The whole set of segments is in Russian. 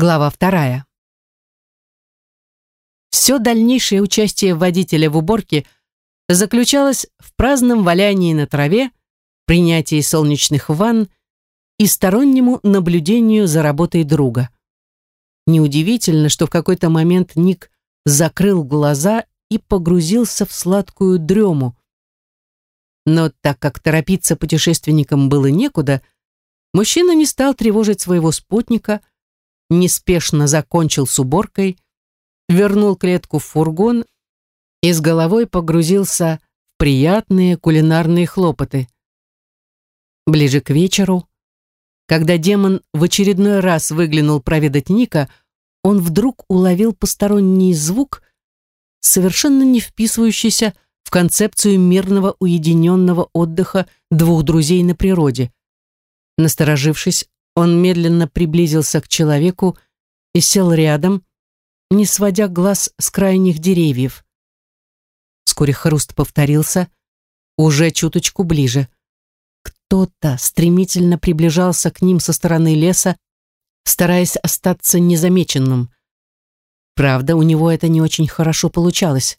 Глава вторая. Все дальнейшее участие водителя в уборке заключалось в праздном валянии на траве, принятии солнечных ванн и стороннему наблюдению за работой друга. Неудивительно, что в какой-то момент Ник закрыл глаза и погрузился в сладкую дрему. Но так как торопиться путешественникам было некуда, мужчина не стал тревожить своего спутника, неспешно закончил с уборкой, вернул клетку в фургон и с головой погрузился в приятные кулинарные хлопоты. Ближе к вечеру, когда демон в очередной раз выглянул проведать Ника, он вдруг уловил посторонний звук, совершенно не вписывающийся в концепцию мирного уединенного отдыха двух друзей на природе. Насторожившись, он медленно приблизился к человеку и сел рядом, не сводя глаз с крайних деревьев. Вскоре хруст повторился, уже чуточку ближе. Кто-то стремительно приближался к ним со стороны леса, стараясь остаться незамеченным. Правда, у него это не очень хорошо получалось.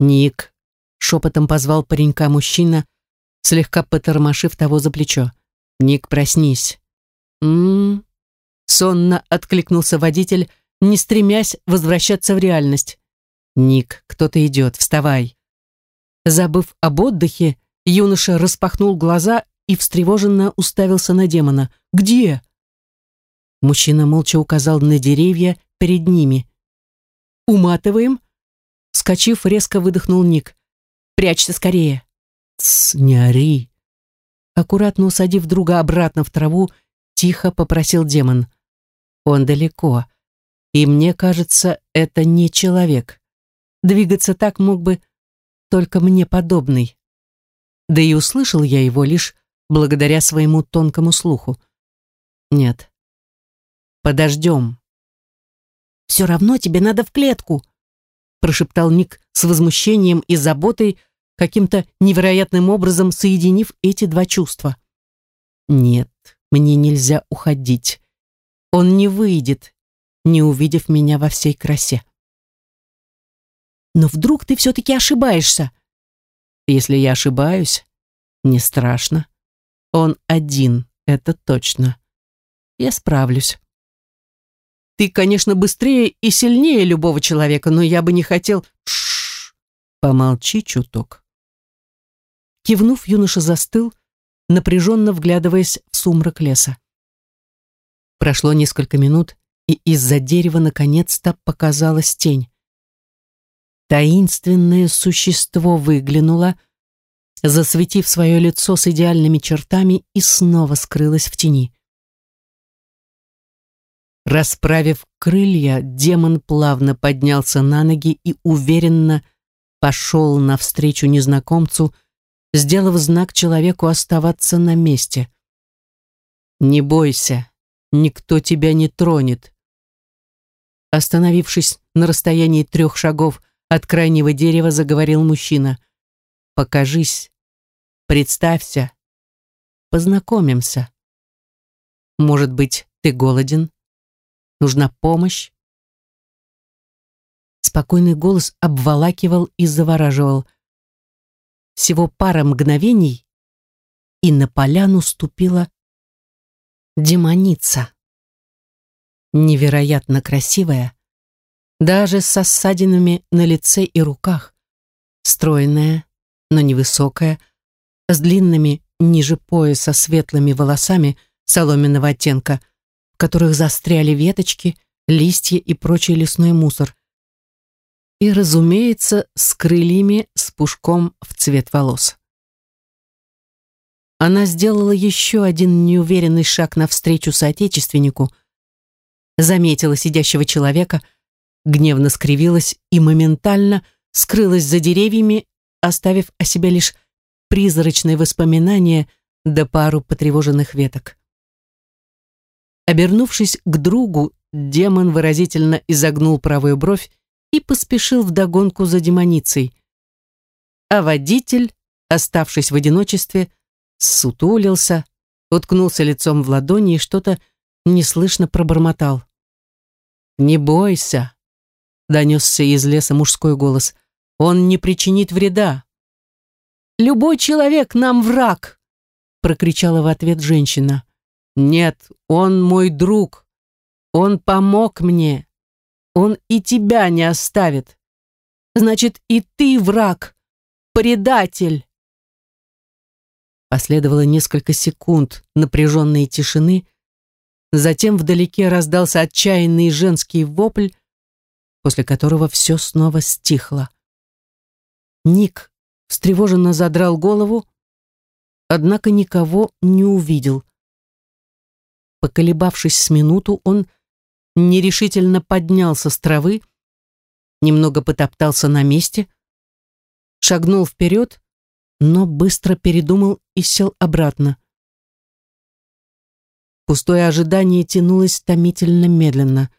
«Ник», — шепотом позвал паренька мужчина, слегка потормошив того за плечо. «Ник, проснись». «М-м-м», сонно откликнулся водитель, не стремясь возвращаться в реальность. «Ник, кто-то идет, вставай». Забыв об отдыхе, юноша распахнул глаза и встревоженно уставился на демона. «Где?» Мужчина молча указал на деревья перед ними. «Уматываем?» Скочив, резко выдохнул Ник. «Прячься скорее!» «Тсс, не ори!» Аккуратно усадив друга обратно в траву, тихо попросил демон. «Он далеко, и мне кажется, это не человек. Двигаться так мог бы только мне подобный. Да и услышал я его лишь благодаря своему тонкому слуху. Нет, Подождем. Все равно тебе надо в клетку, прошептал Ник с возмущением и заботой, каким-то невероятным образом соединив эти два чувства. Нет, мне нельзя уходить. Он не выйдет, не увидев меня во всей красе. Но вдруг ты все-таки ошибаешься? Если я ошибаюсь, не страшно. Он один, это точно. Я справлюсь. Ты, конечно, быстрее и сильнее любого человека, но я бы не хотел... Шш, помолчи чуток. Кивнув, юноша застыл, напряженно вглядываясь в сумрак леса. Прошло несколько минут, и из-за дерева наконец-то показалась тень. Таинственное существо выглянуло, засветив свое лицо с идеальными чертами и снова скрылось в тени. Расправив крылья, демон плавно поднялся на ноги и уверенно пошел навстречу незнакомцу, сделав знак человеку оставаться на месте. «Не бойся, никто тебя не тронет». Остановившись на расстоянии трех шагов от крайнего дерева, заговорил мужчина. «Покажись, представься, познакомимся. Может быть, ты голоден?» Нужна помощь?» Спокойный голос обволакивал и завораживал. Всего пара мгновений, и на поляну ступила демоница. Невероятно красивая, даже с ссадинами на лице и руках, стройная, но невысокая, с длинными ниже пояса светлыми волосами соломенного оттенка – которых застряли веточки, листья и прочий лесной мусор. И, разумеется, с крыльями с пушком в цвет волос. Она сделала еще один неуверенный шаг навстречу соотечественнику, заметила сидящего человека, гневно скривилась и моментально скрылась за деревьями, оставив о себе лишь призрачные воспоминания да пару потревоженных веток. Обернувшись к другу, демон выразительно изогнул правую бровь и поспешил вдогонку за демоницей. А водитель, оставшись в одиночестве, сутулился, уткнулся лицом в ладони и что-то неслышно пробормотал. «Не бойся», — донесся из леса мужской голос. «Он не причинит вреда». «Любой человек нам враг», — прокричала в ответ женщина. «Нет, он мой друг. Он помог мне. Он и тебя не оставит. Значит, и ты враг, предатель». Последовало несколько секунд напряженной тишины, Затем вдалеке раздался отчаянный женский вопль, после которого все снова стихло. Ник встревоженно задрал голову, однако никого не увидел. Поколебавшись с минуту, он нерешительно поднялся с травы, немного потоптался на месте, шагнул вперед, но быстро передумал и сел обратно. Пустое ожидание тянулось томительно медленно.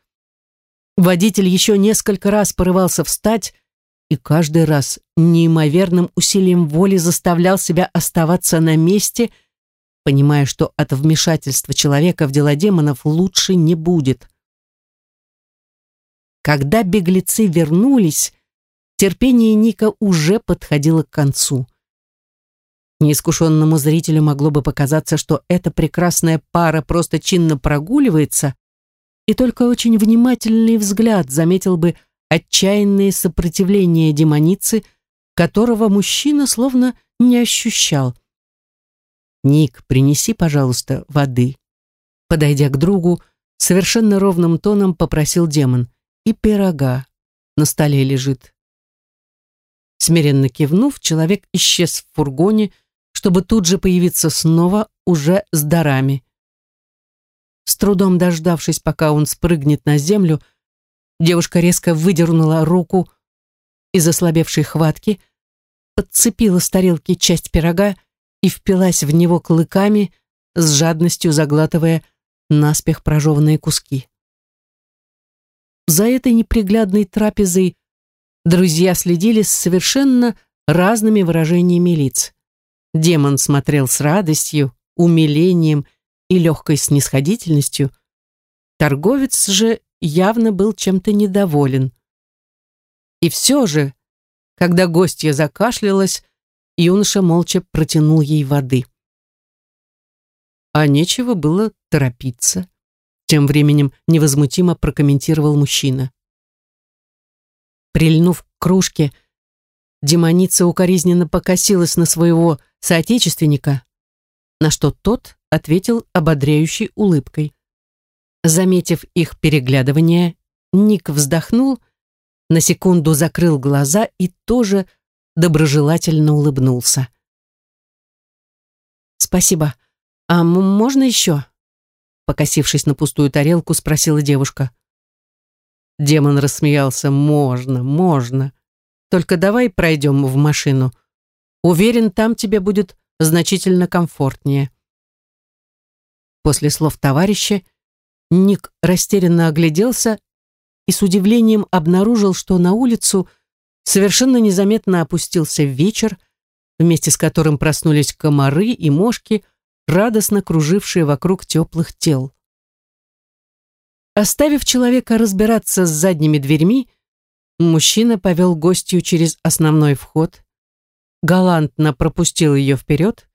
Водитель еще несколько раз порывался встать и каждый раз неимоверным усилием воли заставлял себя оставаться на месте, понимая, что от вмешательства человека в дела демонов лучше не будет. Когда беглецы вернулись, терпение Ника уже подходило к концу. Неискушенному зрителю могло бы показаться, что эта прекрасная пара просто чинно прогуливается, и только очень внимательный взгляд заметил бы отчаянное сопротивление демоницы, которого мужчина словно не ощущал. «Ник, принеси, пожалуйста, воды». Подойдя к другу, совершенно ровным тоном попросил демон. «И пирога на столе лежит». Смиренно кивнув, человек исчез в фургоне, чтобы тут же появиться снова уже с дарами. С трудом дождавшись, пока он спрыгнет на землю, девушка резко выдернула руку из ослабевшей хватки, подцепила с тарелки часть пирога и впилась в него клыками, с жадностью заглатывая наспех прожеванные куски. За этой неприглядной трапезой друзья следили с совершенно разными выражениями лиц. Демон смотрел с радостью, умилением и легкой снисходительностью. Торговец же явно был чем-то недоволен. И все же, когда гостья закашлялась, юноша молча протянул ей воды. А нечего было торопиться. Тем временем невозмутимо прокомментировал мужчина. Прильнув к кружке, демоница укоризненно покосилась на своего соотечественника, на что тот ответил ободряющей улыбкой. Заметив их переглядывание, Ник вздохнул, на секунду закрыл глаза и тоже доброжелательно улыбнулся. «Спасибо. А можно еще?» Покосившись на пустую тарелку, спросила девушка. Демон рассмеялся. «Можно, можно. Только давай пройдем в машину. Уверен, там тебе будет значительно комфортнее. После слов товарища Ник растерянно огляделся и с удивлением обнаружил, что на улицу совершенно незаметно опустился вечер, вместе с которым проснулись комары и мошки, радостно кружившие вокруг теплых тел. Оставив человека разбираться с задними дверьми, мужчина повел гостью через основной вход, галантно пропустил ее вперед,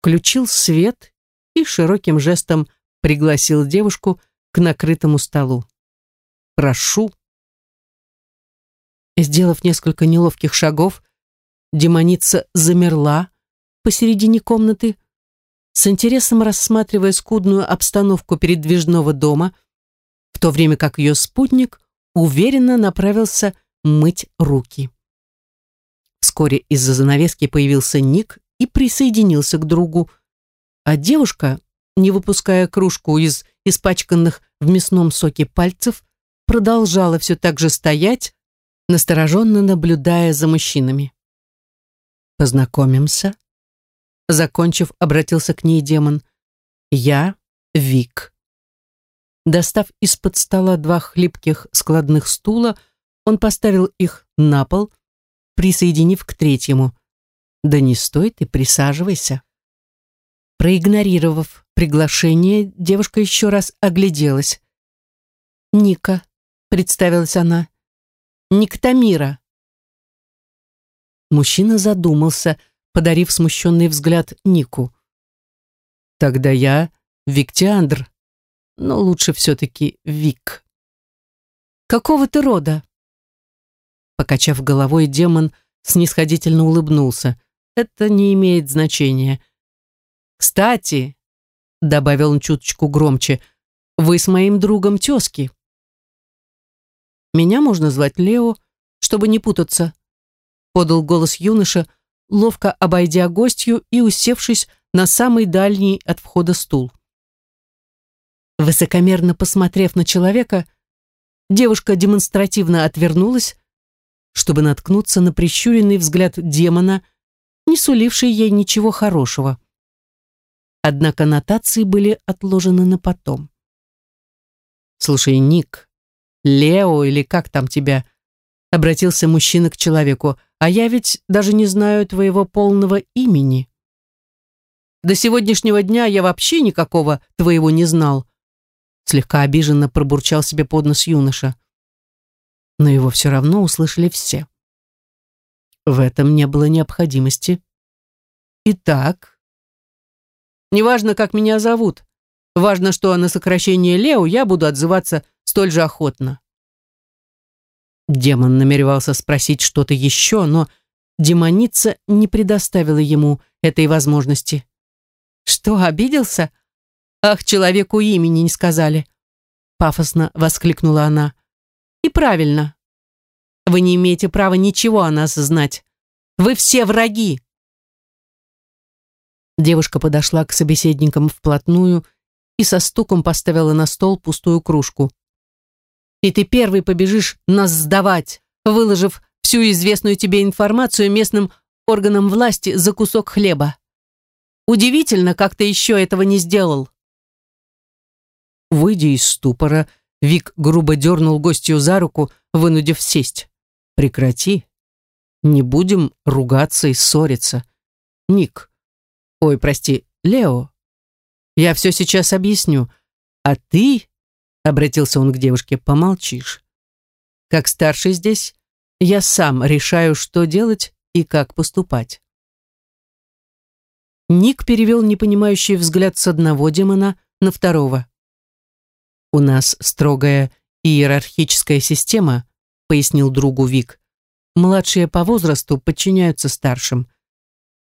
включил свет и широким жестом пригласил девушку к накрытому столу. «Прошу». Сделав несколько неловких шагов, демоница замерла посередине комнаты, с интересом рассматривая скудную обстановку передвижного дома, то время как ее спутник уверенно направился мыть руки. Вскоре из-за занавески появился Ник и присоединился к другу, а девушка, не выпуская кружку из испачканных в мясном соке пальцев, продолжала все так же стоять, настороженно наблюдая за мужчинами. «Познакомимся?» Закончив, обратился к ней демон. «Я Вик». Достав из-под стола два хлипких складных стула, он поставил их на пол, присоединив к третьему. «Да не стой ты, присаживайся». Проигнорировав приглашение, девушка еще раз огляделась. «Ника, представилась она. Никтамира. Мужчина задумался, подарив смущенный взгляд Нику. Тогда я Виктиандр, но лучше все-таки Вик. Какого ты рода? Покачав головой, демон снисходительно улыбнулся. Это не имеет значения. Кстати, добавил он чуточку громче, вы с моим другом тезки. Меня можно звать Лео, чтобы не путаться, подал голос юноша, ловко обойдя гостью и усевшись на самый дальний от входа стул. Высокомерно посмотрев на человека, девушка демонстративно отвернулась, чтобы наткнуться на прищуренный взгляд демона, не суливший ей ничего хорошего. Однако нотации были отложены на потом. «Слушай, Ник, Лео или как там тебя?» обратился мужчина к человеку, «а я ведь даже не знаю твоего полного имени». До сегодняшнего дня я вообще никакого твоего не знал. Слегка обиженно пробурчал себе под нос юноша. Но его все равно услышали все. В этом не было необходимости. Итак, неважно, как меня зовут, важно, что на сокращение Лео я буду отзываться столь же охотно. Демон намеревался спросить что-то еще, но демоница не предоставила ему этой возможности. Что, обиделся? Ах, человеку имени не сказали. Пафосно воскликнула она. И правильно. Вы не имеете права ничего о нас знать. Вы все враги. Девушка подошла к собеседникам вплотную и со стуком поставила на стол пустую кружку. «И ты первый побежишь нас сдавать, выложив всю известную тебе информацию местным органам власти за кусок хлеба. Удивительно, как ты еще этого не сделал. Выйдя из ступора, Вик грубо дернул гостью за руку, вынудив сесть. Прекрати. Не будем ругаться и ссориться. Ник. Ой, прости, Лео. Я все сейчас объясню. А ты, обратился он к девушке, помолчишь. Как старший здесь, я сам решаю, что делать и как поступать. Ник перевел непонимающий взгляд с одного демона на второго. «У нас строгая иерархическая система», — пояснил другу Вик. «Младшие по возрасту подчиняются старшим.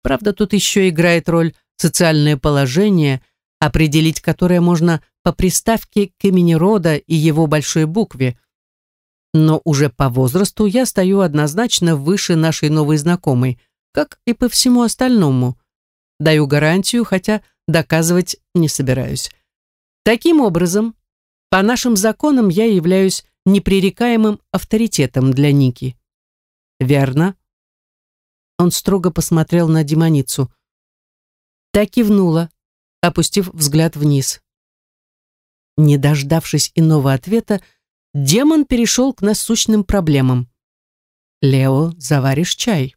Правда, тут еще играет роль социальное положение, определить которое можно по приставке к имени рода и его большой букве. Но уже по возрасту я стою однозначно выше нашей новой знакомой, как и по всему остальному. Даю гарантию, хотя доказывать не собираюсь. Таким образом, по нашим законам я являюсь непререкаемым авторитетом для Ники. Верно? Он строго посмотрел на демоницу. Та кивнула, опустив взгляд вниз. Не дождавшись иного ответа, демон перешел к насущным проблемам. «Лео, заваришь чай?»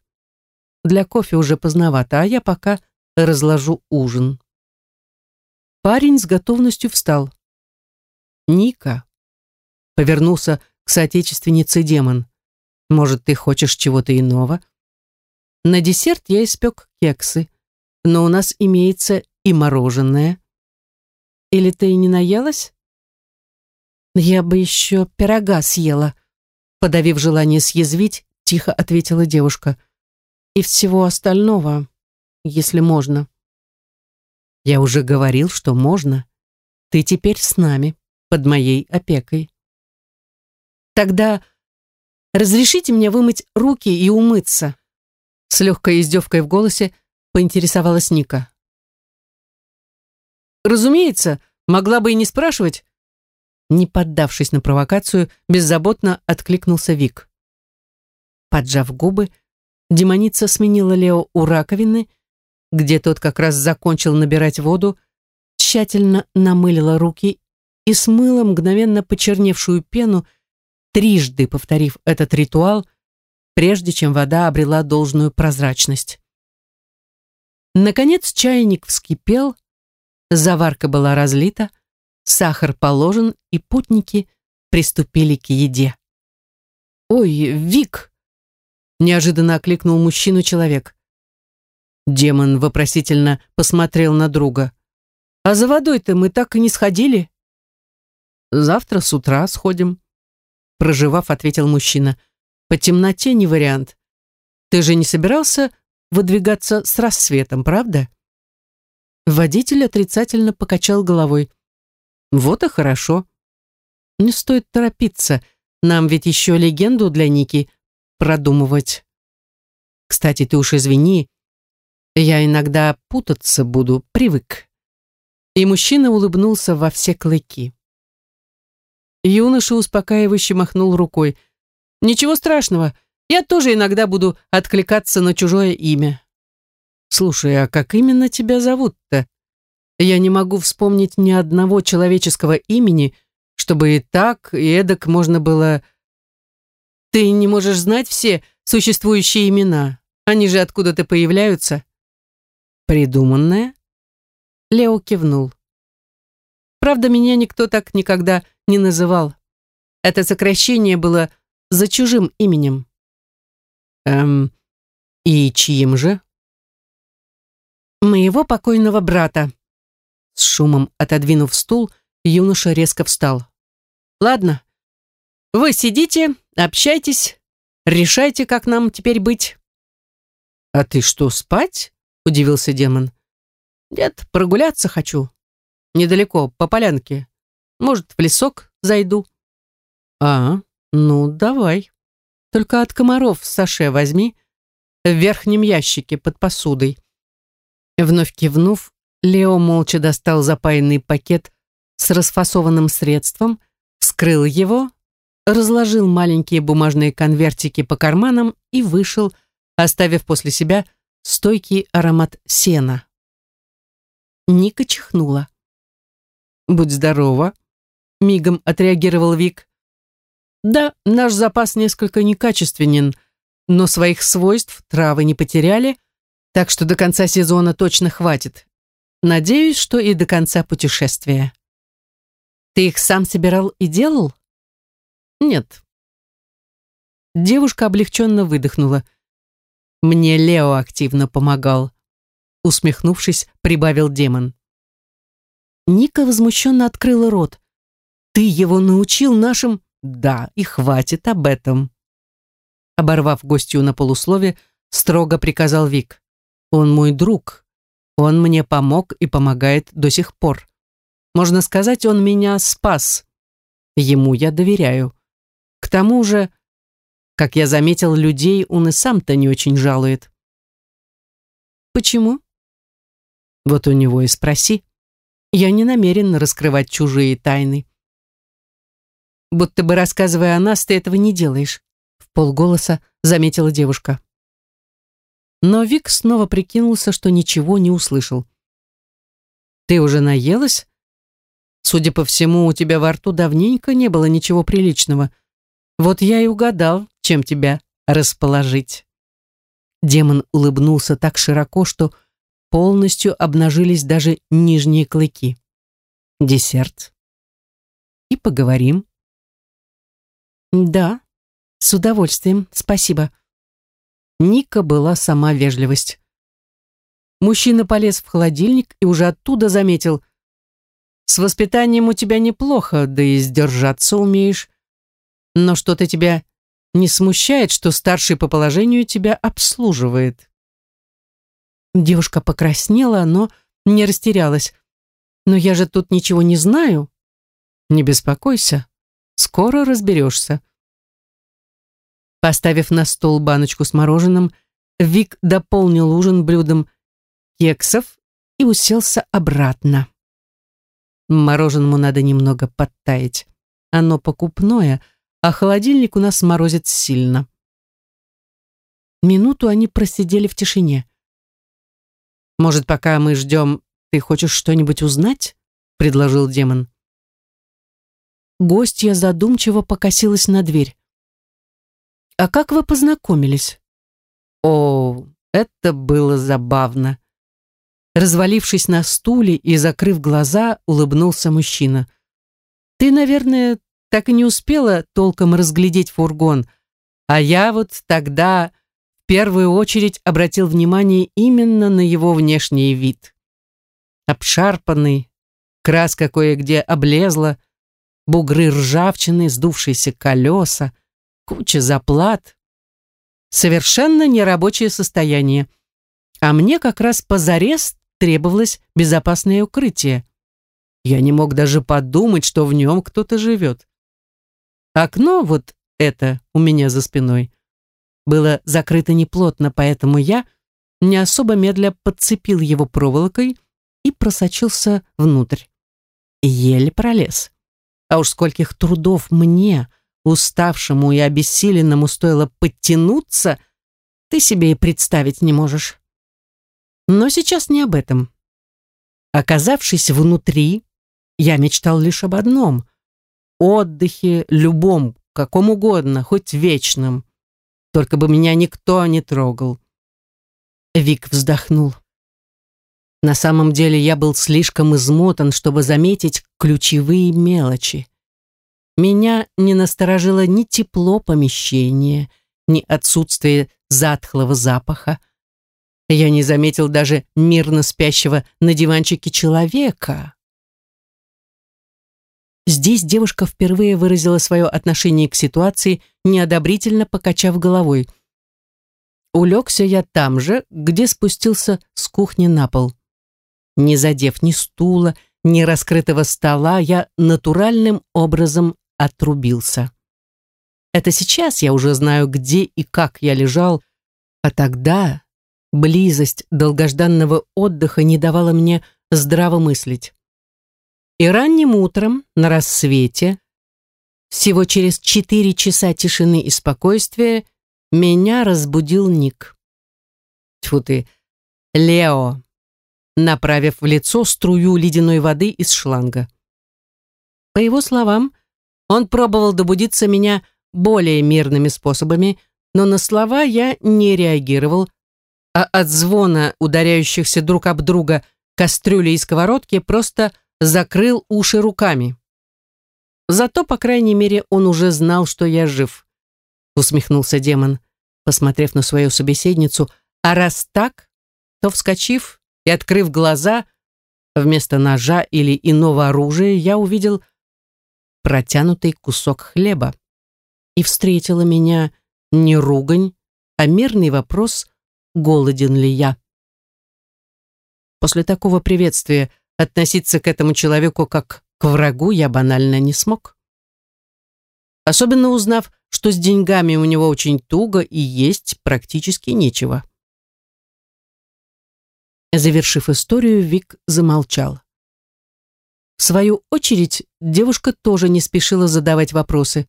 «Для кофе уже поздновато, а я пока разложу ужин. Парень с готовностью встал. «Ника», — повернулся к соотечественнице демон, «может, ты хочешь чего-то иного?» «На десерт я испек кексы, но у нас имеется и мороженое. Или ты не наелась?» «Я бы еще пирога съела», — подавив желание съязвить, тихо ответила девушка. «И всего остального если можно. Я уже говорил, что можно. Ты теперь с нами, под моей опекой. Тогда разрешите мне вымыть руки и умыться. С легкой издевкой в голосе поинтересовалась Ника. Разумеется, могла бы и не спрашивать. Не поддавшись на провокацию, беззаботно откликнулся Вик. Поджав губы, демоница сменила Лео у раковины где тот как раз закончил набирать воду, тщательно намылила руки и смыла мгновенно почерневшую пену, трижды повторив этот ритуал, прежде чем вода обрела должную прозрачность. Наконец чайник вскипел, заварка была разлита, сахар положен, и путники, приступили к еде. «Ой, Вик!» — неожиданно окликнул мужчину человек. Демон вопросительно посмотрел на друга. «А за водой-то мы так и не сходили?» «Завтра с утра сходим», — проживав, ответил мужчина. «По темноте не вариант. Ты же не собирался выдвигаться с рассветом, правда?» Водитель отрицательно покачал головой. «Вот и хорошо. Не стоит торопиться. Нам ведь еще легенду для Ники продумывать. Кстати, ты уж извини, я иногда путаться буду, привык». И мужчина улыбнулся во все клыки. Юноша успокаивающе махнул рукой. «Ничего страшного, я тоже иногда буду откликаться на чужое имя. Слушай, а как именно тебя зовут-то? Я не могу вспомнить ни одного человеческого имени, чтобы и так, и эдак можно было... Ты не можешь знать все существующие имена. Они же откуда-то появляются. Придуманное? Лео кивнул. Правда, меня никто так никогда не называл. Это сокращение было за чужим именем. Эм, и чьим же? Моего покойного брата. С шумом отодвинув стул, юноша резко встал. Ладно, вы сидите, общайтесь, решайте, как нам теперь быть. А ты что, спать? Удивился демон. Нет, прогуляться хочу. Недалеко, по полянке. Может, в лесок зайду. А, ну, давай. Только от комаров саше возьми в верхнем ящике под посудой. Вновь кивнув, Лео молча достал запаянный пакет с расфасованным средством, вскрыл его, разложил маленькие бумажные конвертики по карманам и вышел, оставив после себя стойкий аромат сена. Ника чихнула. «Будь здорова», — мигом отреагировал Вик. Да, наш запас несколько некачественен, но своих свойств травы не потеряли, так что до конца сезона точно хватит. Надеюсь, что и до конца путешествия. Ты их сам собирал и делал? Нет. Девушка облегченно выдохнула. Мне Лео активно помогал. Усмехнувшись, прибавил демон. Ника возмущенно открыла рот. Ты его научил нашим... Да, и хватит об этом. Оборвав гостью на полуслове, строго приказал Вик. Он мой друг. Он мне помог и помогает до сих пор. Можно сказать, он меня спас. Ему я доверяю. К тому же, как я заметил, людей он и сам-то не очень жалует. Почему? Вот у него и спроси. Я не намерен раскрывать чужие тайны будто бы рассказывая о нас, ты этого не делаешь», в полголоса заметила девушка. Но Вик снова прикинулся, что ничего не услышал. «Ты уже наелась? Судя по всему, у тебя во рту давненько не было ничего приличного. Вот я и угадал, чем тебя расположить». Демон улыбнулся так широко, что полностью обнажились даже нижние клыки. «Десерт. И поговорим». «Да, с удовольствием, спасибо». Ника была сама вежливость. Мужчина полез в холодильник и уже оттуда заметил. «С воспитанием у тебя неплохо, да и сдержаться умеешь. Но что-то тебя не смущает, что старший по положению тебя обслуживает». Девушка покраснела, но не растерялась. «Но я же тут ничего не знаю». «Не беспокойся, Скоро разберешься. Поставив на стол баночку с мороженым, Вик дополнил ужин блюдом кексов и уселся обратно. Мороженому надо немного подтаять. Оно покупное, а холодильник у нас морозит сильно. Минуту они просидели в тишине. «Может, пока мы ждем, ты хочешь что-нибудь узнать?» — предложил демон. Гостья задумчиво покосилась на дверь. «А как вы познакомились?» «О, это было забавно!» Развалившись на стуле и закрыв глаза, улыбнулся мужчина. «Ты, наверное, так и не успела толком разглядеть фургон, а я вот тогда в первую очередь обратил внимание именно на его внешний вид. Обшарпанный, краска кое-где облезла, бугры ржавчины, сдувшиеся колеса, куча заплат. Совершенно нерабочее состояние. А мне как раз позарез требовалось безопасное укрытие. Я не мог даже подумать, что в нем кто-то живет. Окно вот это у меня за спиной было закрыто неплотно, поэтому я не особо медля подцепил его проволокой и просочился внутрь. Еле пролез. А уж скольких трудов мне, уставшему и обессиленному, стоило подтянуться, ты себе и представить не можешь. Но сейчас не об этом. Оказавшись внутри, я мечтал лишь об одном отдыхе, любом, каком угодно, хоть вечном. Только бы меня никто не трогал. Вик вздохнул. На самом деле я был слишком измотан, чтобы заметить ключевые мелочи. Меня не насторожило ни тепло помещения, ни отсутствие затхлого запаха. Я не заметил даже мирно спящего на диванчике человека. Здесь девушка впервые выразила свое отношение к ситуации, неодобрительно покачав головой. Улегся я там же, где спустился с кухни на пол. Не задев ни стула, ни раскрытого стола, я натуральным образом отрубился. Это сейчас я уже знаю, где и как я лежал, а тогда близость долгожданного отдыха не давала мне здраво мыслить. И ранним утром, на рассвете, всего через четыре часа тишины и спокойствия, меня разбудил Ник. Тьфу ты, Лео, направив в лицо струю ледяной воды из шланга. По его словам, он пробовал добудиться меня более мирными способами, но на слова я не реагировал, а от звона ударяющихся друг об друга кастрюли и сковородки просто закрыл уши руками. Зато, по крайней мере, он уже знал, что я жив, усмехнулся демон, посмотрев на свою собеседницу, а раз так, то, вскочив и открыв глаза, вместо ножа или иного оружия я увидел протянутый кусок хлеба. И встретила меня не ругань, а мирный вопрос, голоден ли я. После такого приветствия относиться к этому человеку как к врагу я банально не смог. Особенно узнав, что с деньгами у него очень туго и есть практически нечего. Завершив историю, Вик замолчал. В свою очередь, девушка тоже не спешила задавать вопросы.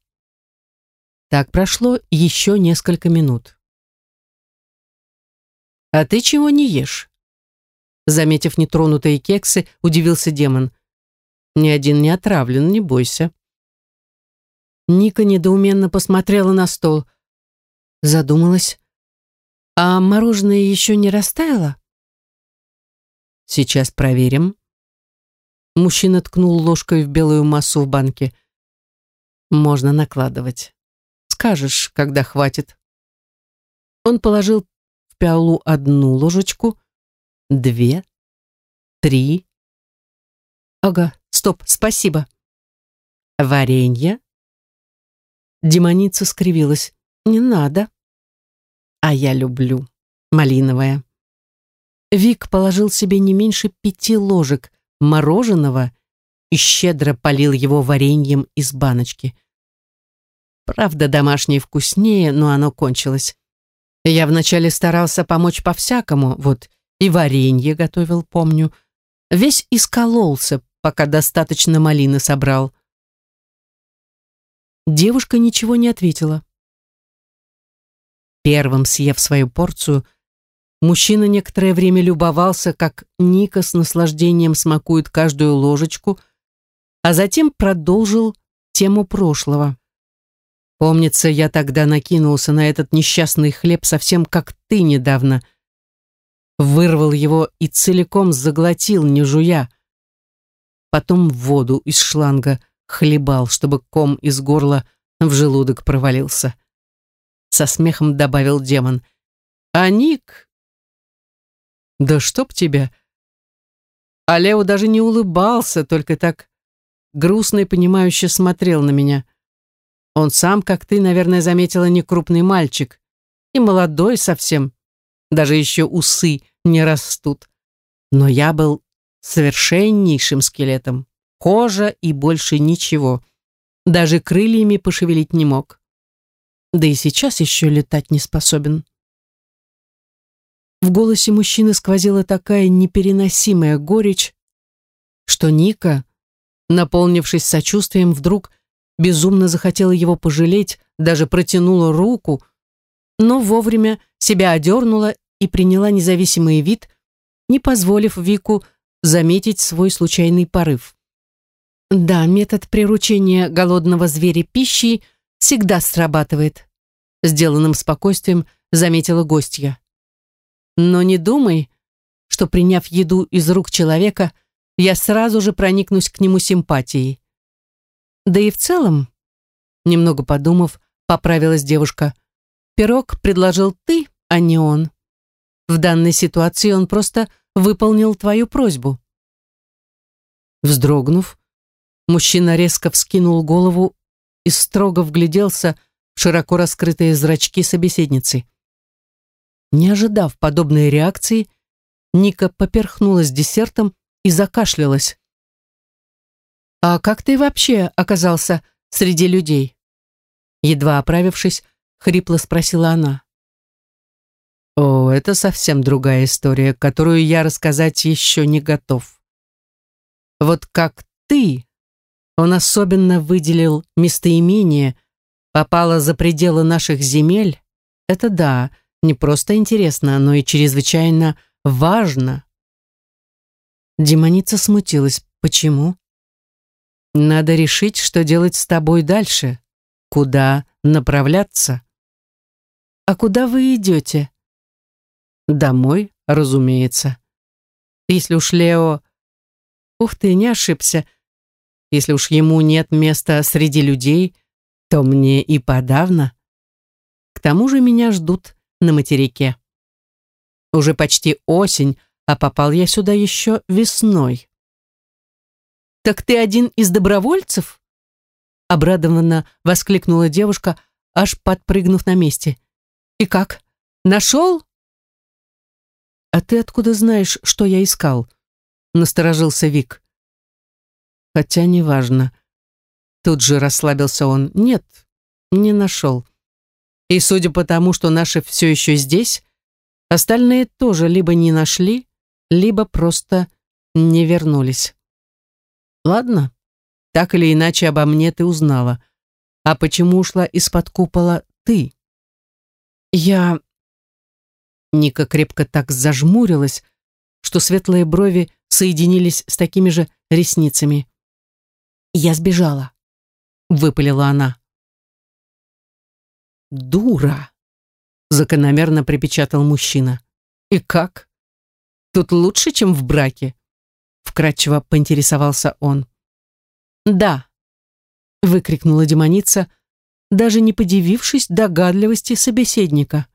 Так прошло еще несколько минут. «А ты чего не ешь?» Заметив нетронутые кексы, удивился демон. «Ни один не отравлен, не бойся». Ника недоуменно посмотрела на стол. Задумалась. «А мороженое еще не растаяло?» «Сейчас проверим». Мужчина ткнул ложкой в белую массу в банке. «Можно накладывать. Скажешь, когда хватит». Он положил в пиалу одну ложечку, две, три. Ага, стоп, спасибо. Варенье? Демоница скривилась. Не надо. А я люблю. Малиновое. Вик положил себе не меньше пяти ложек мороженого и щедро полил его вареньем из баночки. Правда, домашнее вкуснее, но оно кончилось. Я вначале старался помочь по-всякому, вот и варенье готовил, помню. Весь искололся, пока достаточно малины собрал. Девушка ничего не ответила. Первым съев свою порцию, мужчина некоторое время любовался, как Ника с наслаждением смакует каждую ложечку, а затем продолжил тему прошлого. Помнится, я тогда накинулся на этот несчастный хлеб совсем как ты недавно, вырвал его и целиком заглотил, не жуя. Потом воду из шланга хлебал, чтобы ком из горла в желудок провалился. Со смехом добавил демон. А Ник... Да чтоб тебя... А Лео даже не улыбался, только так грустно и понимающе смотрел на меня. Он сам, как ты, наверное, заметила, не крупный мальчик. И молодой совсем. Даже еще усы не растут. Но я был совершеннейшим скелетом. Кожа и больше ничего. Даже крыльями пошевелить не мог. Да и сейчас еще летать не способен. В голосе мужчины сквозила такая непереносимая горечь, что Ника, наполнившись сочувствием, вдруг безумно захотела его пожалеть, даже протянула руку, но вовремя себя одернула и приняла независимый вид, не позволив Вику заметить свой случайный порыв. Да, метод приручения голодного зверя пищей всегда срабатывает, сделанным спокойствием заметила гостья. Но не думай, что приняв еду из рук человека, я сразу же проникнусь к нему симпатией. Да и в целом, немного подумав, поправилась девушка, пирог предложил ты, а не он. В данной ситуации он просто выполнил твою просьбу. Вздрогнув, мужчина резко вскинул голову и строго вгляделся в широко раскрытые зрачки собеседницы. Не ожидав подобной реакции, Ника поперхнулась десертом и закашлялась. «А как ты вообще оказался среди людей?» Едва оправившись, хрипло спросила она. «О, это совсем другая история, которую я рассказать еще не готов. Вот как ты, он особенно выделил местоимение, попало за пределы наших земель, это да, не просто интересно, но и чрезвычайно важно. Демоница смутилась. Почему? Надо решить, что делать с тобой дальше. Куда направляться? А куда вы идете? Домой, разумеется. Если уж Лео... Ух ты, не ошибся. Если уж ему нет места среди людей, то мне и подавно. К тому же меня ждут на материке. Уже почти осень, а попал я сюда еще весной. «Так ты один из добровольцев?» Обрадованно воскликнула девушка, аж подпрыгнув на месте. «И как? Нашел?» «А ты откуда знаешь, что я искал?» Насторожился Вик. «Хотя неважно». Тут же расслабился он. «Нет, не нашел. И судя по тому, что наши все еще здесь, остальные тоже либо не нашли, либо просто не вернулись. Ладно, так или иначе обо мне ты узнала. А почему ушла из-под купола ты? Я... Ника крепко так зажмурилась, что светлые брови соединились с такими же ресницами. «Я сбежала», — выпалила она. «Дура!» — закономерно припечатал мужчина. «И как? Тут лучше, чем в браке?» Вкратчиво поинтересовался он. «Да!» — выкрикнула демоница, даже не подивившись догадливости собеседника.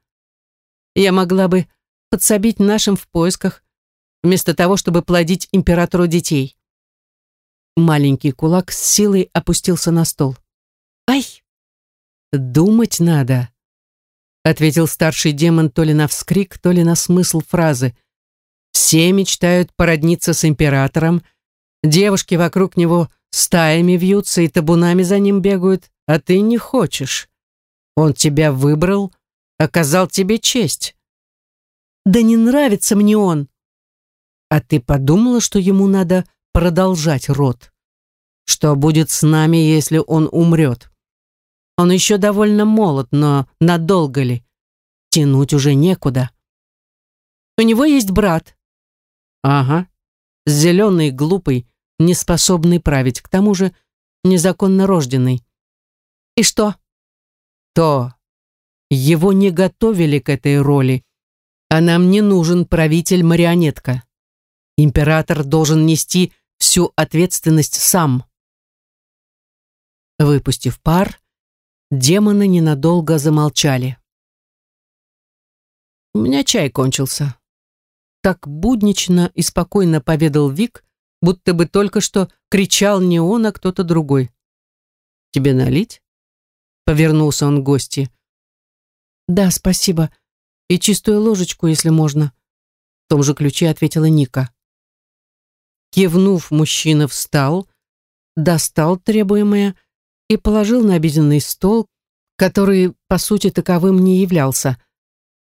«Я могла бы подсобить нашим в поисках, вместо того, чтобы плодить императору детей». Маленький кулак с силой опустился на стол. «Ай!» «Думать надо», — ответил старший демон то ли на вскрик, то ли на смысл фразы. «Все мечтают породниться с императором, девушки вокруг него стаями вьются и табунами за ним бегают, а ты не хочешь. Он тебя выбрал, оказал тебе честь». «Да не нравится мне он!» «А ты подумала, что ему надо продолжать род? Что будет с нами, если он умрет?» Он еще довольно молод, но надолго ли? Тянуть уже некуда. У него есть брат. Ага. Зеленый, глупый, неспособный править, к тому же незаконно рожденный. И что? То. Его не готовили к этой роли, а нам не нужен правитель-марионетка. Император должен нести всю ответственность сам. Выпустив пар, демоны ненадолго замолчали. «У меня чай кончился». Так буднично и спокойно поведал Вик, будто бы только что кричал не он, а кто-то другой. «Тебе налить?» Повернулся он к гости. «Да, спасибо. И чистую ложечку, если можно». В том же ключе ответила Ника. Кивнув, мужчина встал, достал требуемое и положил на обеденный стол, который, по сути, таковым не являлся.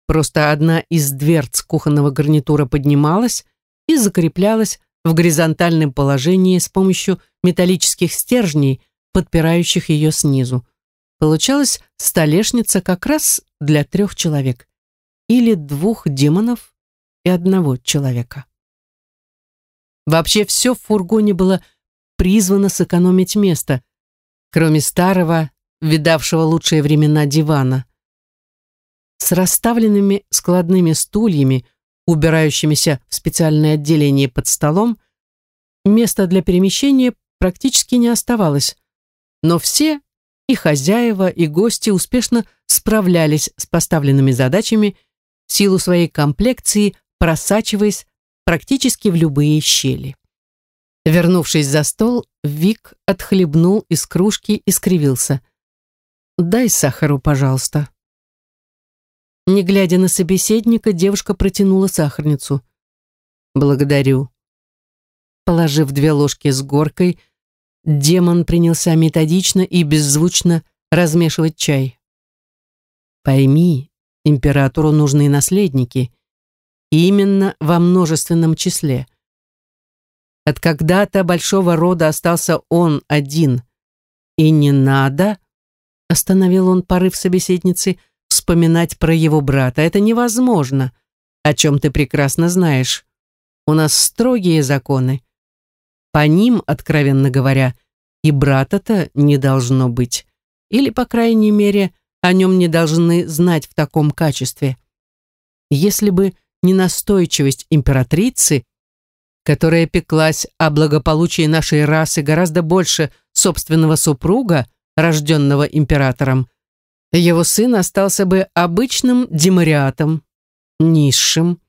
Просто одна из дверц кухонного гарнитура поднималась и закреплялась в горизонтальном положении с помощью металлических стержней, подпирающих ее снизу. Получалась столешница как раз для трех человек. Или двух демонов и одного человека. Вообще все в фургоне было призвано сэкономить место, кроме старого, видавшего лучшие времена дивана. С расставленными складными стульями, убирающимися в специальное отделение под столом, места для перемещения практически не оставалось, но все, и хозяева, и гости успешно справлялись с поставленными задачами в силу своей комплекции, просачиваясь практически в любые щели. Вернувшись за стол, Вик отхлебнул из кружки и скривился. «Дай сахару, пожалуйста». Не глядя на собеседника, девушка протянула сахарницу. «Благодарю». Положив две ложки с горкой, демон принялся методично и беззвучно размешивать чай. «Пойми, императору нужны наследники, именно во множественном числе. От когда-то большого рода остался он один. И не надо, остановил он порыв собеседницы, — вспоминать про его брата. Это невозможно, о чем ты прекрасно знаешь. У нас строгие законы. По ним, откровенно говоря, и брата-то не должно быть. Или, по крайней мере, о нем не должны знать в таком качестве. Если бы не настойчивость императрицы, которая пеклась о благополучии нашей расы гораздо больше собственного супруга, рожденного императором, его сын остался бы обычным демариатом, низшим.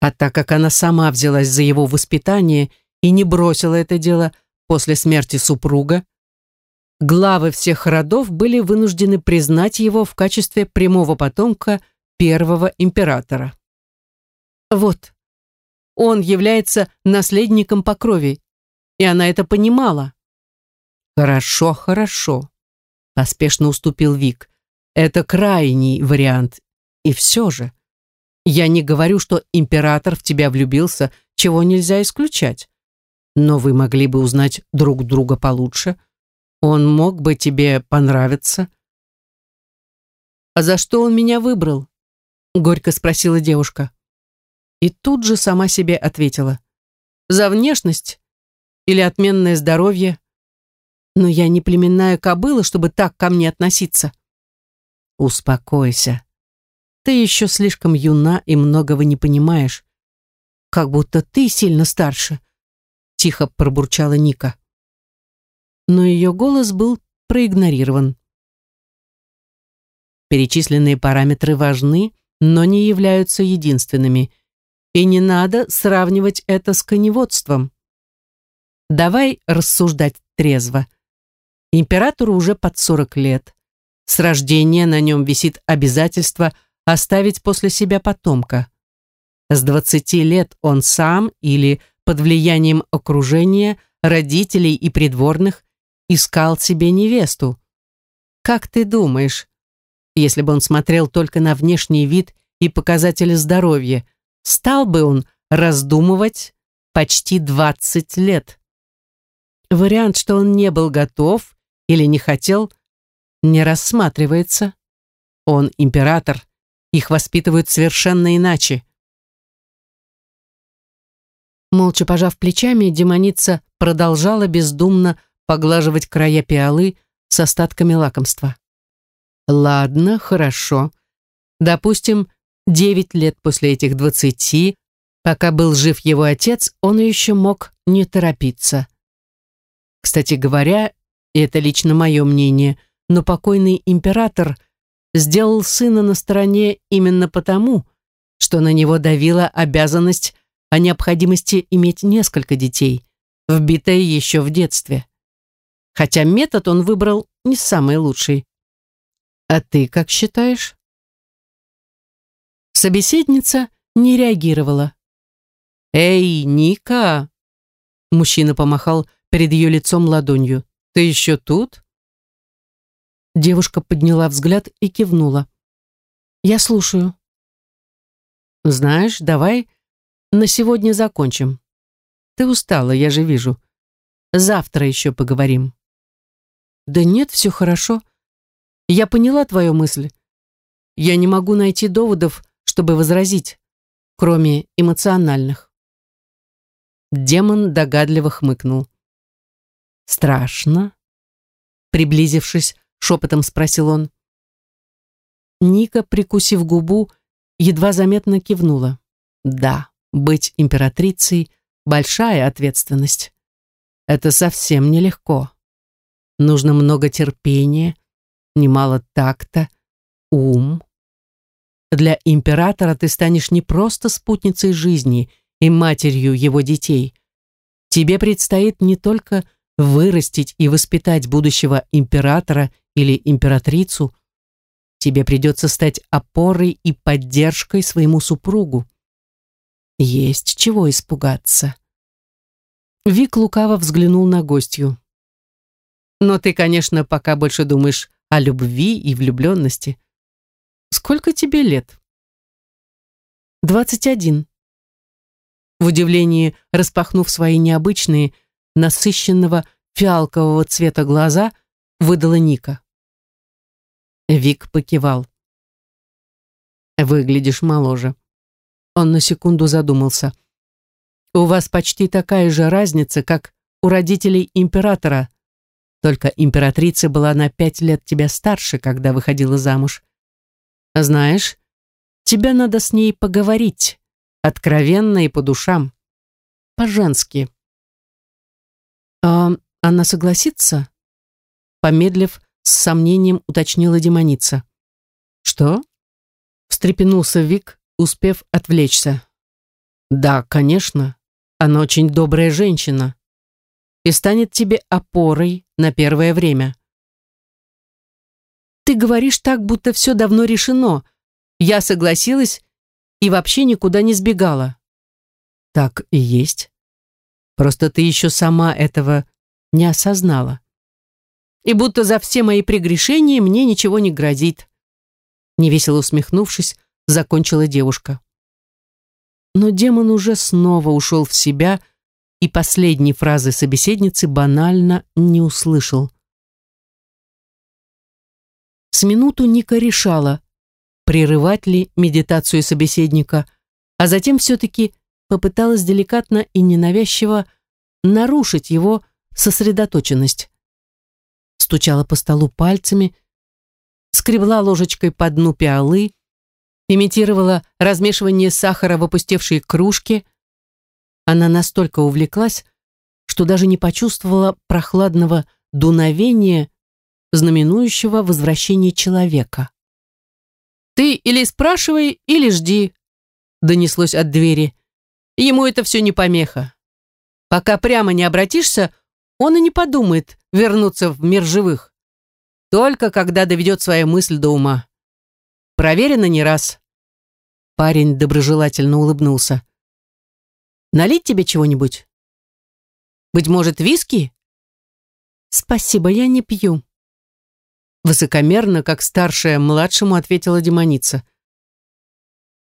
А так как она сама взялась за его воспитание и не бросила это дело после смерти супруга, главы всех родов были вынуждены признать его в качестве прямого потомка первого императора. Вот, он является наследником по крови, и она это понимала. «Хорошо, хорошо», — поспешно уступил Вик. Это крайний вариант. И все же. Я не говорю, что император в тебя влюбился, чего нельзя исключать. Но вы могли бы узнать друг друга получше. Он мог бы тебе понравиться. «А за что он меня выбрал?» — горько спросила девушка. И тут же сама себе ответила. «За внешность или отменное здоровье? Но я не племенная кобыла, чтобы так ко мне относиться». Успокойся. Ты еще слишком юна и многого не понимаешь. Как будто ты сильно старше. Тихо пробурчала Ника. Но ее голос был проигнорирован. Перечисленные параметры важны, но не являются единственными. И не надо сравнивать это с коневодством. Давай рассуждать трезво. Императору уже под 40 лет. С рождения на нем висит обязательство оставить после себя потомка. С 20 лет он сам или под влиянием окружения, родителей и придворных искал себе невесту. Как ты думаешь, если бы он смотрел только на внешний вид и показатели здоровья, стал бы он раздумывать почти 20 лет? Вариант, что он не был готов или не хотел, не рассматривается. Он император, их воспитывают совершенно иначе. Молча пожав плечами, демоница продолжала бездумно поглаживать края пиалы с остатками лакомства. Ладно, хорошо. Допустим, девять лет после этих двадцати, пока был жив его отец, он еще мог не торопиться. Кстати говоря, и это лично мое мнение, но покойный император сделал сына на стороне именно потому, что на него давила обязанность о необходимости иметь несколько детей, вбитая еще в детстве. Хотя метод он выбрал не самый лучший. А ты как считаешь? Собеседница не реагировала. «Эй, Ника!» Мужчина помахал перед ее лицом ладонью. «Ты еще тут?» Девушка подняла взгляд и кивнула. «Я слушаю». «Знаешь, давай на сегодня закончим. Ты устала, я же вижу. Завтра еще поговорим». «Да нет, все хорошо. Я поняла твою мысль. Я не могу найти доводов, чтобы возразить, кроме эмоциональных». Демон догадливо хмыкнул. «Страшно?» Приблизившись, шепотом спросил он. Ника, прикусив губу, едва заметно кивнула. Да, быть императрицей — большая ответственность. Это совсем нелегко. Нужно много терпения, немало такта, ум. Для императора ты станешь не просто спутницей жизни и матерью его детей. Тебе предстоит не только вырастить и воспитать будущего императора или императрицу, тебе придется стать опорой и поддержкой своему супругу. Есть чего испугаться. Вик лукаво взглянул на гостью. Но ты, конечно, пока больше думаешь о любви и влюбленности. Сколько тебе лет? Двадцать один. В удивлении, распахнув свои необычные, насыщенного фиалкового цвета глаза, выдала Ника. Вик покивал. «Выглядишь моложе». Он на секунду задумался. «У вас почти такая же разница, как у родителей императора. Только императрица была на пять лет тебя старше, когда выходила замуж. Знаешь, тебе надо с ней поговорить, откровенно и по душам, по-женски». «А она согласится?» Помедлив, с сомнением уточнила демоница. «Что?» Встрепенулся Вик, успев отвлечься. «Да, конечно. Она очень добрая женщина и станет тебе опорой на первое время». «Ты говоришь так, будто все давно решено. Я согласилась и вообще никуда не сбегала». «Так и есть. Просто ты еще сама этого не осознала. И будто за все мои прегрешения мне ничего не грозит. Невесело усмехнувшись, закончила девушка. Но демон уже снова ушел в себя и последней фразы собеседницы банально не услышал. С минуту Ника решала, прерывать ли медитацию собеседника, а затем все-таки попыталась деликатно и ненавязчиво нарушить его сосредоточенность. Стучала по столу пальцами, скребла ложечкой по дну пиалы, имитировала размешивание сахара в опустевшей кружке. Она настолько увлеклась, что даже не почувствовала прохладного дуновения, знаменующего возвращение человека. «Ты или спрашивай, или жди», — донеслось от двери. Ему это все не помеха. Пока прямо не обратишься, он и не подумает вернуться в мир живых. Только когда доведет свою мысль до ума. Проверено не раз. Парень доброжелательно улыбнулся. Налить тебе чего-нибудь? Быть может, виски? Спасибо, я не пью. Высокомерно, как старшая младшему, ответила демоница.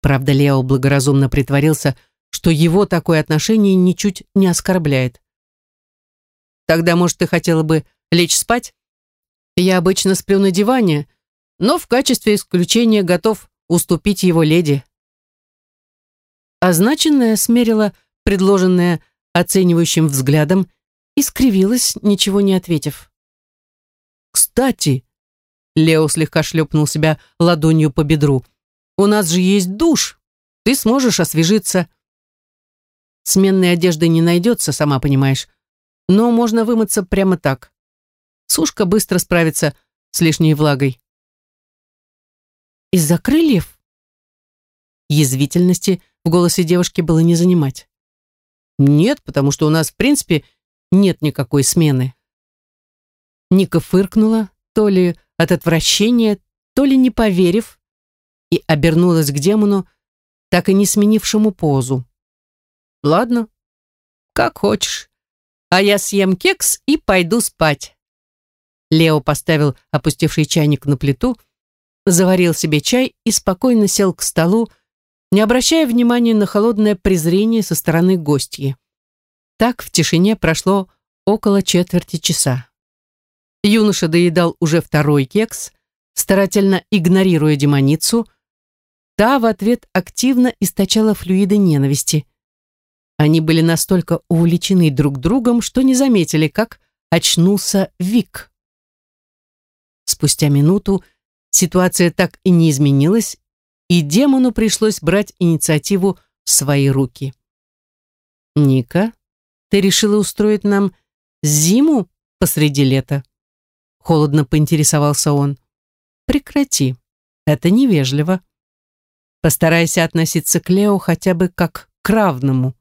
Правда, Лео благоразумно притворился, что его такое отношение ничуть не оскорбляет. Тогда, может, ты хотела бы лечь спать? Я обычно сплю на диване, но в качестве исключения готов уступить его леди. Означенная смерила предложенное оценивающим взглядом и скривилась, ничего не ответив. «Кстати», — Лео слегка шлепнул себя ладонью по бедру, «у нас же есть душ, ты сможешь освежиться». Сменной одежды не найдется, сама понимаешь, но можно вымыться прямо так. Сушка быстро справится с лишней влагой. Из-за крыльев? Язвительности в голосе девушки было не занимать. Нет, потому что у нас, в принципе, нет никакой смены. Ника фыркнула, то ли от отвращения, то ли не поверив, и обернулась к демону, так и не сменившему позу. «Ладно, как хочешь. А я съем кекс и пойду спать». Лео поставил опустевший чайник на плиту, заварил себе чай и спокойно сел к столу, не обращая внимания на холодное презрение со стороны гостьи. Так в тишине прошло около четверти часа. Юноша доедал уже второй кекс, старательно игнорируя демоницу. Та в ответ активно источала флюиды ненависти. Они были настолько увлечены друг другом, что не заметили, как очнулся Вик. Спустя минуту ситуация так и не изменилась, и демону пришлось брать инициативу в свои руки. «Ника, ты решила устроить нам зиму посреди лета?» Холодно поинтересовался он. «Прекрати. Это невежливо. Постарайся относиться к Лео хотя бы как к равному».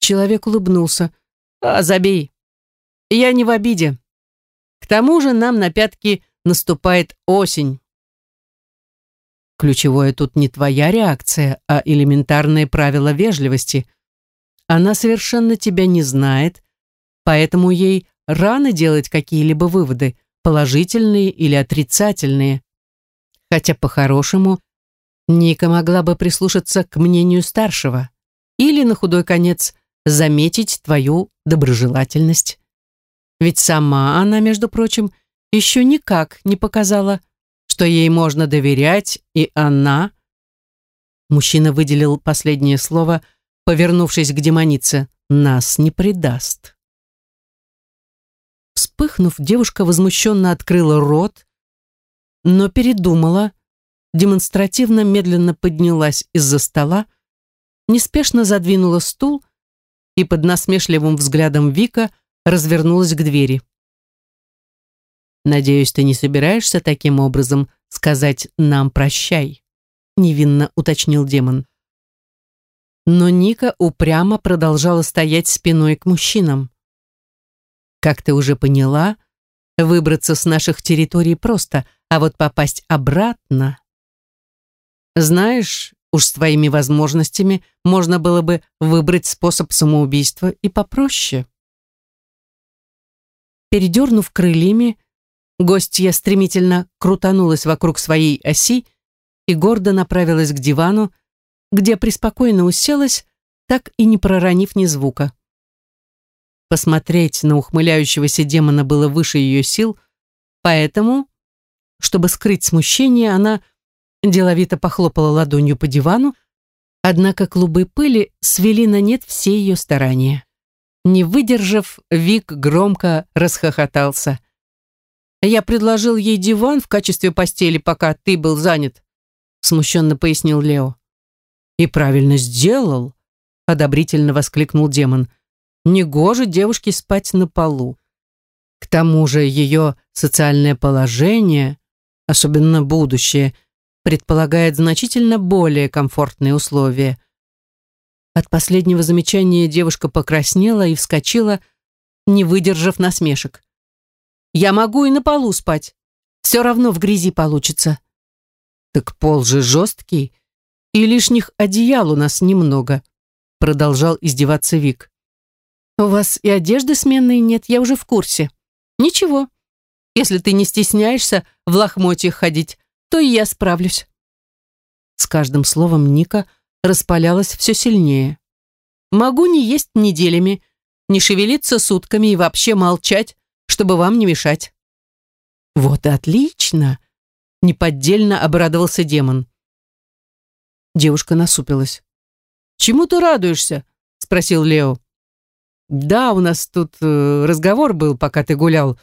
Человек улыбнулся. «А, забей. Я не в обиде. К тому же нам на пятки наступает осень. Ключевое тут не твоя реакция, а элементарные правила вежливости. Она совершенно тебя не знает, поэтому ей рано делать какие-либо выводы, положительные или отрицательные. Хотя по-хорошему Ника могла бы прислушаться к мнению старшего или, на худой конец, заметить твою доброжелательность. Ведь сама она, между прочим, еще никак не показала, что ей можно доверять, и она... Мужчина выделил последнее слово, повернувшись к демонице, нас не предаст. Вспыхнув, девушка возмущенно открыла рот, но передумала, демонстративно медленно поднялась из-за стола, неспешно задвинула стул и под насмешливым взглядом Вика развернулась к двери. «Надеюсь, ты не собираешься таким образом сказать нам прощай», невинно уточнил демон. Но Ника упрямо продолжала стоять спиной к мужчинам. «Как ты уже поняла, выбраться с наших территорий просто, а вот попасть обратно...» «Знаешь, уж с твоими возможностями можно было бы выбрать способ самоубийства и попроще». Передернув крыльями, гостья стремительно крутанулась вокруг своей оси и гордо направилась к дивану, где преспокойно уселась, так и не проронив ни звука. Посмотреть на ухмыляющегося демона было выше ее сил, поэтому, чтобы скрыть смущение, она деловито похлопала ладонью по дивану, однако клубы пыли свели на нет все ее старания. Не выдержав, Вик громко расхохотался. «Я предложил ей диван в качестве постели, пока ты был занят», смущенно пояснил Лео. «И правильно сделал», одобрительно воскликнул демон. «Негоже девушке спать на полу. К тому же ее социальное положение, особенно будущее, предполагает значительно более комфортные условия. От последнего замечания девушка покраснела и вскочила, не выдержав насмешек. «Я могу и на полу спать. Все равно в грязи получится». «Так пол же жесткий, и лишних одеял у нас немного», продолжал издеваться Вик. «У вас и одежды сменной нет, я уже в курсе. Ничего, если ты не стесняешься в лохмотьях ходить, то и я справлюсь». С каждым словом Ника – распалялась все сильнее. Могу не есть неделями, не шевелиться сутками и вообще молчать, чтобы вам не мешать. Вот отлично, неподдельно обрадовался демон. Девушка насупилась. «Чему ты радуешься?» — спросил Лео. «Да, у нас тут э, разговор был, пока ты гулял».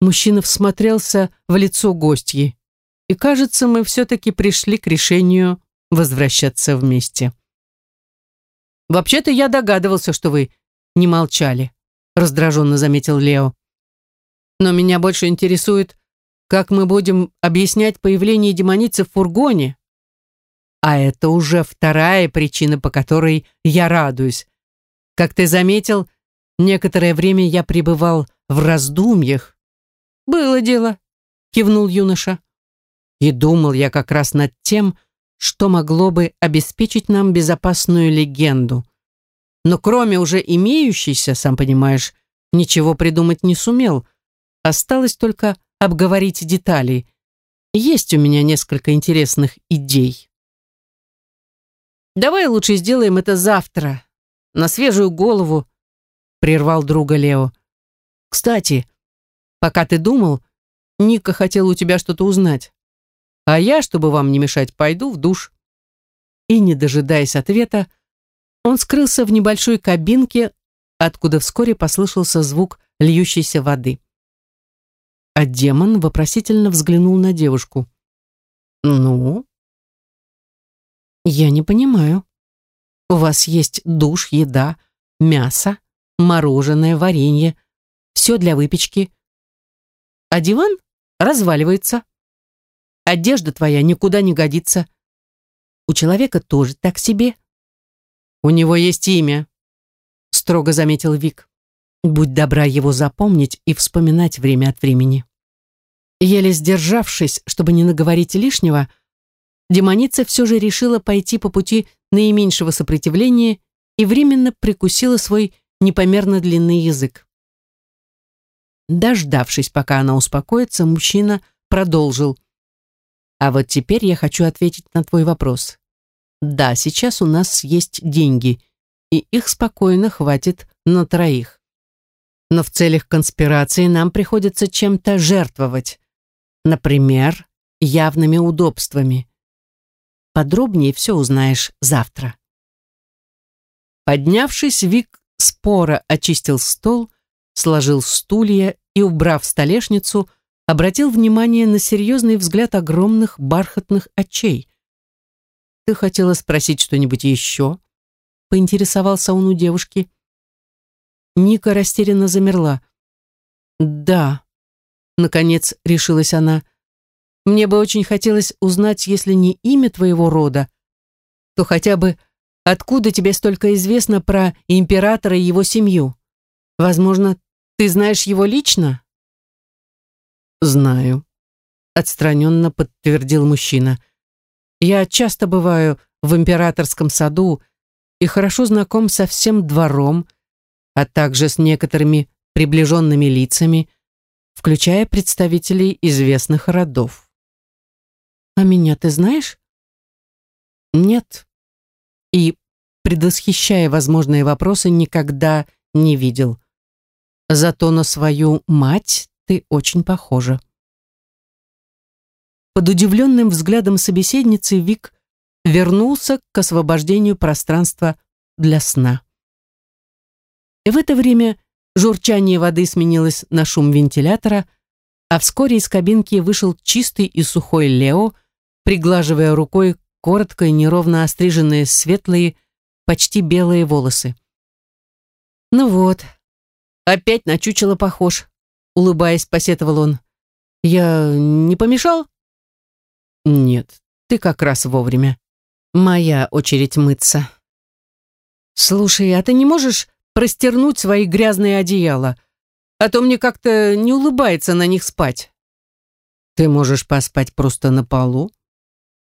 Мужчина всмотрелся в лицо гостьи. «И кажется, мы все-таки пришли к решению возвращаться вместе. «Вообще-то я догадывался, что вы не молчали», раздраженно заметил Лео. Но меня больше интересует, как мы будем объяснять появление демоницы в фургоне. А это уже вторая причина, по которой я радуюсь. Как ты заметил, некоторое время я пребывал в раздумьях. Было дело, кивнул юноша. И думал я как раз над тем, что могло бы обеспечить нам безопасную легенду. Но кроме уже имеющейся, сам понимаешь, ничего придумать не сумел. Осталось только обговорить детали. Есть у меня несколько интересных идей. «Давай лучше сделаем это завтра, на свежую голову», прервал друга Лео. «Кстати, пока ты думал, Ника хотел у тебя что-то узнать. А я, чтобы вам не мешать, пойду в душ». И, не дожидаясь ответа, он скрылся в небольшой кабинке, откуда вскоре послышался звук льющейся воды. А демон вопросительно взглянул на девушку. «Ну?» «Я не понимаю. У вас есть душ, еда, мясо, мороженое, варенье, все для выпечки. А диван разваливается. Одежда твоя никуда не годится. У человека тоже так себе. У него есть имя», строго заметил Вик. Будь добра его запомнить и вспоминать время от времени. Еле сдержавшись, чтобы не наговорить лишнего, демоница все же решила пойти по пути наименьшего сопротивления и временно прикусила свой непомерно длинный язык. Дождавшись, пока она успокоится, мужчина продолжил. «А вот теперь я хочу ответить на твой вопрос. Да, сейчас у нас есть деньги, и их спокойно хватит на троих но в целях конспирации нам приходится чем-то жертвовать. Например, явными удобствами. Подробнее все узнаешь завтра. Поднявшись, Вик споро очистил стол, сложил стулья и, убрав столешницу, обратил внимание на серьезный взгляд огромных бархатных очей. «Ты хотела спросить что-нибудь еще?» — поинтересовался он у девушки. Ника растерянно замерла. «Да», — наконец решилась она, — «мне бы очень хотелось узнать, если не имя твоего рода, то хотя бы откуда тебе столько известно про императора и его семью? Возможно, ты знаешь его лично?» «Знаю», — отстраненно подтвердил мужчина. «Я часто бываю в императорском саду и хорошо знаком со всем двором, а также с некоторыми приближенными лицами, включая представителей известных родов. «А меня ты знаешь?» «Нет». И, предвосхищая возможные вопросы, никогда не видел. Зато на свою мать ты очень похожа. Под удивленным взглядом собеседницы Вик вернулся к освобождению пространства для сна. И в это время журчание воды сменилось на шум вентилятора, а вскоре из кабинки вышел чистый и сухой Лео, приглаживая рукой коротко и неровно остриженные светлые, почти белые волосы. «Ну вот, опять на чучело похож», — улыбаясь, посетовал он. «Я не помешал?» «Нет, ты как раз вовремя. Моя очередь мыться». «Слушай, а ты не можешь простернуть свои грязные одеяла, а то мне как-то не улыбается на них спать. Ты можешь поспать просто на полу?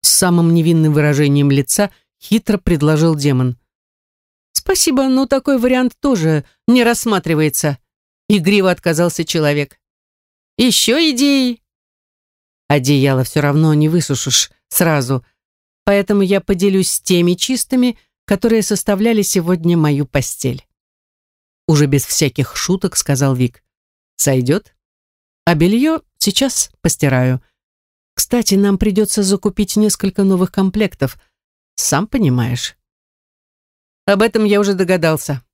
С самым невинным выражением лица хитро предложил демон. Спасибо, но такой вариант тоже не рассматривается. Игриво отказался человек. Еще идеи? Одеяло все равно не высушишь сразу, поэтому я поделюсь с теми чистыми, которые составляли сегодня мою постель уже без всяких шуток сказал Вик. «Сойдет? А белье сейчас постираю. Кстати, нам придется закупить несколько новых комплектов. Сам понимаешь». «Об этом я уже догадался.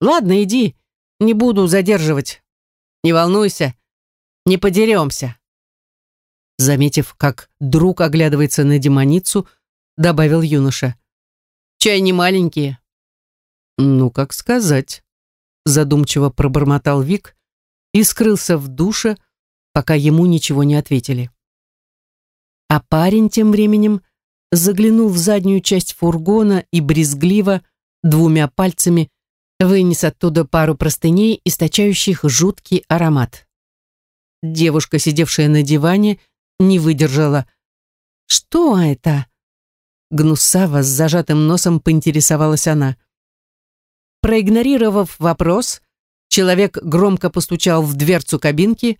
Ладно, иди, не буду задерживать. Не волнуйся, не подеремся». Заметив, как друг оглядывается на демоницу, добавил юноша. «Чай не маленькие». «Ну, как сказать», задумчиво пробормотал Вик, и скрылся в душе, пока ему ничего не ответили. А парень тем временем заглянул в заднюю часть фургона и брезгливо двумя пальцами вынес оттуда пару простыней, источающих жуткий аромат. Девушка, сидевшая на диване, не выдержала. «Что это?» Гнусаво с зажатым носом поинтересовалась она. Проигнорировав вопрос, человек громко постучал в дверцу кабинки,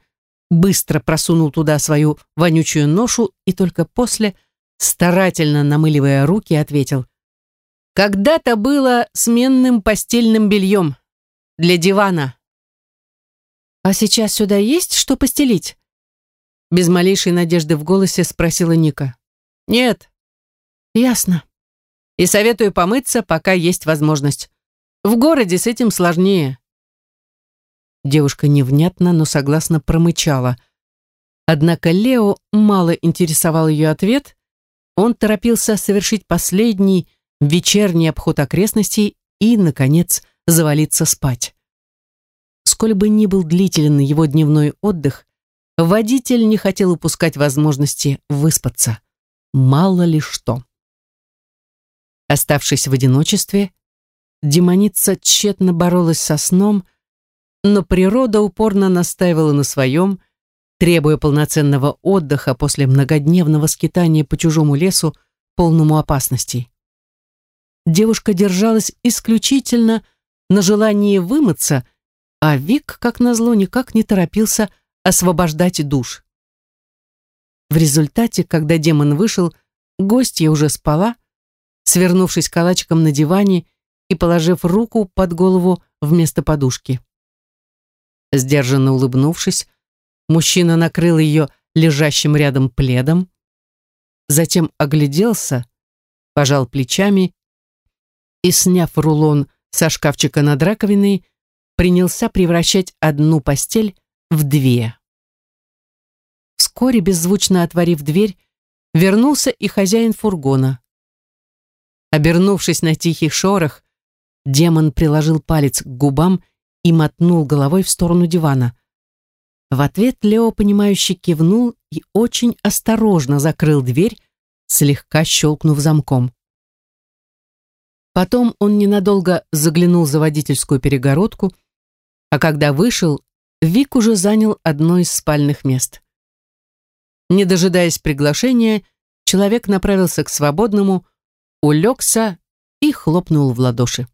быстро просунул туда свою вонючую ношу и только после, старательно намыливая руки, ответил. «Когда-то было сменным постельным бельем для дивана». «А сейчас сюда есть что постелить?» Без малейшей надежды в голосе спросила Ника. «Нет». «Ясно. И советую помыться, пока есть возможность. В городе с этим сложнее». Девушка невнятно, но согласно промычала. Однако Лео мало интересовал ее ответ. Он торопился совершить последний вечерний обход окрестностей и, наконец, завалиться спать. Сколь бы ни был длителен его дневной отдых, водитель не хотел упускать возможности выспаться. Мало ли что. Оставшись в одиночестве, демоница тщетно боролась со сном, но природа упорно настаивала на своем, требуя полноценного отдыха после многодневного скитания по чужому лесу, полному опасностей. Девушка держалась исключительно на желании вымыться а Вик, как назло, никак не торопился освобождать душ. В результате, когда демон вышел, гостья уже спала, свернувшись калачиком на диване и положив руку под голову вместо подушки. Сдержанно улыбнувшись, мужчина накрыл ее лежащим рядом пледом, затем огляделся, пожал плечами и, сняв рулон со шкафчика над раковиной, принялся превращать одну постель в две. Вскоре, беззвучно отворив дверь, вернулся и хозяин фургона. Обернувшись на тихий шорох, демон приложил палец к губам и мотнул головой в сторону дивана. В ответ Лео, понимающе кивнул и очень осторожно закрыл дверь, слегка щелкнув замком. Потом он ненадолго заглянул за водительскую перегородку, а когда вышел, Вик уже занял одно из спальных мест. Не дожидаясь приглашения, человек направился к свободному, улегся и хлопнул в ладоши.